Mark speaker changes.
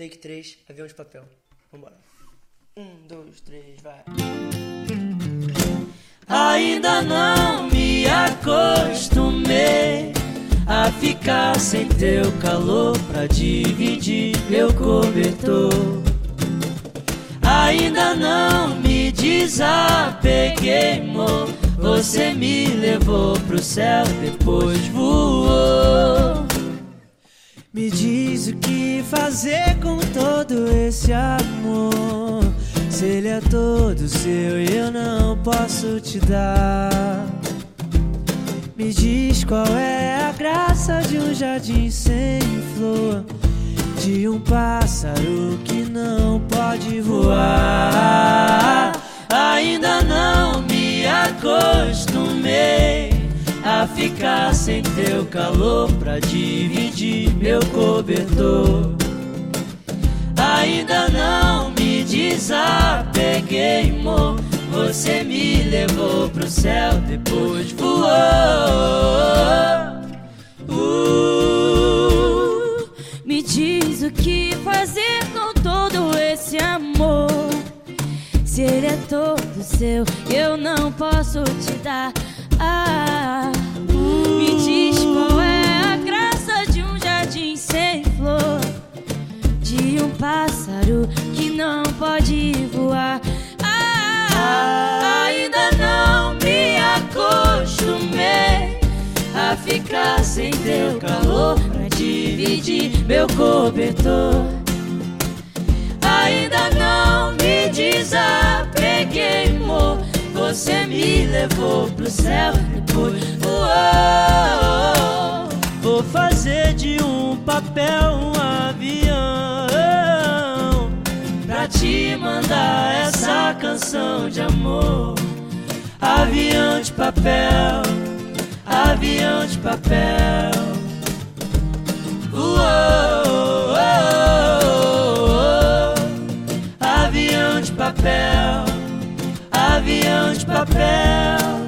Speaker 1: Take 3, avião de papel. Vambora. Um, dois, três, vai. Ainda não me acostumei a ficar sem teu calor pra dividir meu cobertor. Ainda não me desapeguei, amor. Você me levou pro céu, depois voou. Fazer com todo esse amor. Se ele é todo seu e eu não posso te dar. Me diz qual é a graça de um jardim sem flor. De um pássaro que não pode voar. Ainda não me acostumei a ficar sem teu calor pra dividir meu cobertor. Ainda não me desapeguei, amor. Você me levou pro céu, depois voou.
Speaker 2: Uh, me diz o que fazer com todo esse amor. Se ele é todo seu, eu não posso te dar. Ah, pássaro que não pode voar. Ah, ainda não me acostumei a ficar sem teu calor pra dividir meu cobertor. Ainda não me desapeguei, amor. Você me levou pro céu depois voou.
Speaker 1: Vou fazer de um papel um te mandar essa canção de amor. Avião de papel, avião de papel. Uou, uou, uou, avião de papel, avião de papel.